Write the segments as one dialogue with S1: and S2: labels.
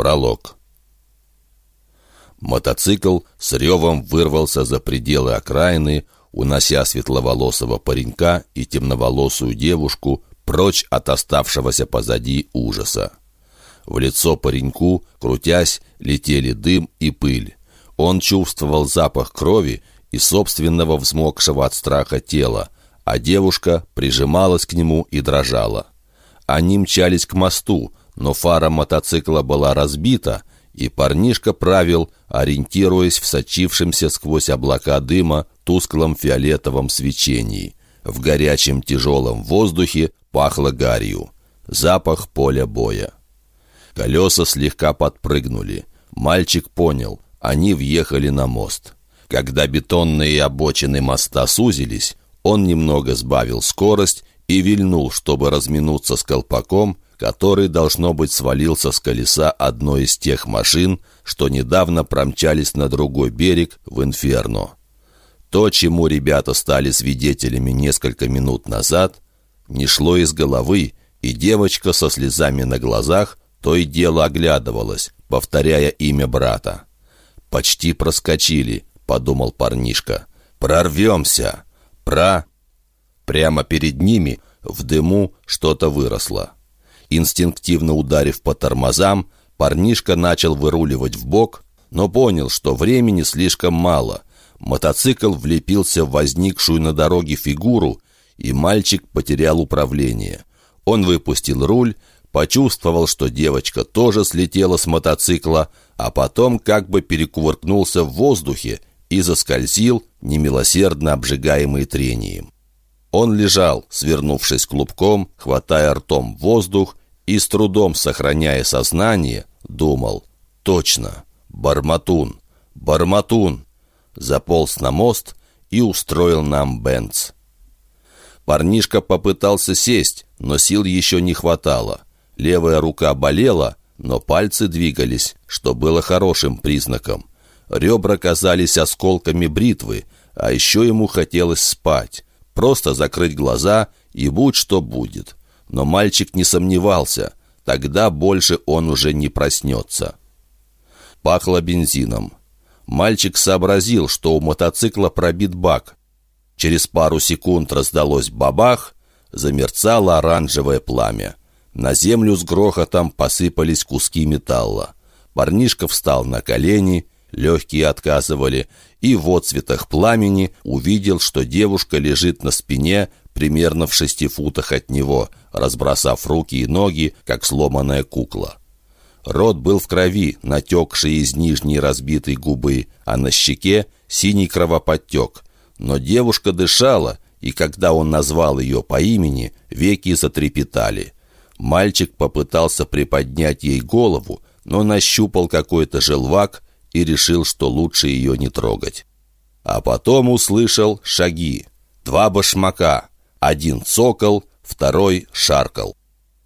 S1: Пролог. Мотоцикл с ревом вырвался за пределы окраины, унося светловолосого паренька и темноволосую девушку прочь от оставшегося позади ужаса. В лицо пареньку, крутясь, летели дым и пыль. Он чувствовал запах крови и собственного взмокшего от страха тела, а девушка прижималась к нему и дрожала. Они мчались к мосту, но фара мотоцикла была разбита, и парнишка правил, ориентируясь в сочившемся сквозь облака дыма тусклом фиолетовом свечении. В горячем тяжелом воздухе пахло гарью. Запах поля боя. Колеса слегка подпрыгнули. Мальчик понял, они въехали на мост. Когда бетонные обочины моста сузились, он немного сбавил скорость и вильнул, чтобы разминуться с колпаком, который, должно быть, свалился с колеса одной из тех машин, что недавно промчались на другой берег в Инферно. То, чему ребята стали свидетелями несколько минут назад, не шло из головы, и девочка со слезами на глазах то и дело оглядывалась, повторяя имя брата. «Почти проскочили», — подумал парнишка. «Прорвемся! Про...» Прямо перед ними в дыму что-то выросло. Инстинктивно ударив по тормозам, парнишка начал выруливать в бок, но понял, что времени слишком мало. Мотоцикл влепился в возникшую на дороге фигуру, и мальчик потерял управление. Он выпустил руль, почувствовал, что девочка тоже слетела с мотоцикла, а потом как бы перекувыркнулся в воздухе и заскользил, немилосердно обжигаемый трением. Он лежал, свернувшись клубком, хватая ртом воздух и с трудом сохраняя сознание, думал «Точно! Барматун! Барматун!» Заполз на мост и устроил нам Бенц. Парнишка попытался сесть, но сил еще не хватало. Левая рука болела, но пальцы двигались, что было хорошим признаком. Ребра казались осколками бритвы, а еще ему хотелось спать. Просто закрыть глаза и будь что будет но мальчик не сомневался, тогда больше он уже не проснется. Пахло бензином. Мальчик сообразил, что у мотоцикла пробит бак. Через пару секунд раздалось бабах, замерцало оранжевое пламя. На землю с грохотом посыпались куски металла. Парнишка встал на колени, легкие отказывали, и в отцветах пламени увидел, что девушка лежит на спине примерно в шести футах от него, разбросав руки и ноги, как сломанная кукла. Рот был в крови, натекший из нижней разбитой губы, а на щеке синий кровоподтек. Но девушка дышала, и когда он назвал ее по имени, веки затрепетали. Мальчик попытался приподнять ей голову, но нащупал какой-то желвак и решил, что лучше ее не трогать. А потом услышал шаги. Два башмака, один цокол, второй шаркал.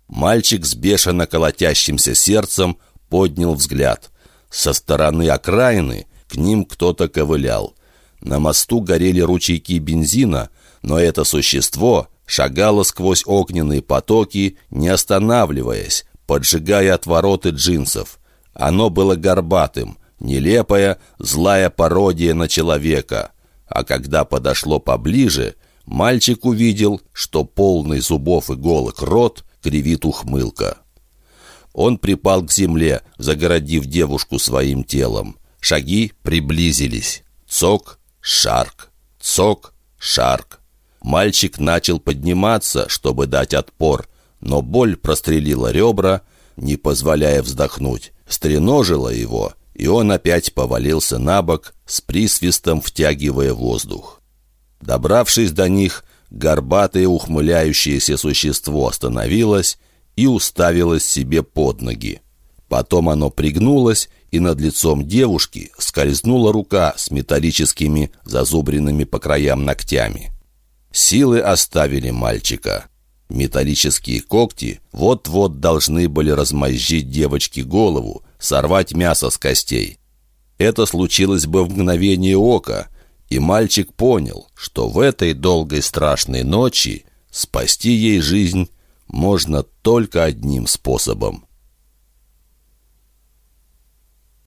S1: Мальчик с бешено колотящимся сердцем поднял взгляд. Со стороны окраины к ним кто-то ковылял. На мосту горели ручейки бензина, но это существо шагало сквозь огненные потоки, не останавливаясь, поджигая отвороты джинсов. Оно было горбатым, нелепая, злая пародия на человека. А когда подошло поближе, Мальчик увидел, что полный зубов иголок рот кривит ухмылка. Он припал к земле, загородив девушку своим телом. Шаги приблизились. Цок, шарк, цок, шарк. Мальчик начал подниматься, чтобы дать отпор, но боль прострелила ребра, не позволяя вздохнуть, стреножила его, и он опять повалился на бок, с присвистом втягивая воздух. Добравшись до них, горбатое ухмыляющееся существо остановилось и уставилось себе под ноги. Потом оно пригнулось, и над лицом девушки скользнула рука с металлическими, зазубренными по краям ногтями. Силы оставили мальчика. Металлические когти вот-вот должны были размозжить девочке голову, сорвать мясо с костей. Это случилось бы в мгновение ока, и мальчик понял, что в этой долгой страшной ночи спасти ей жизнь можно только одним способом.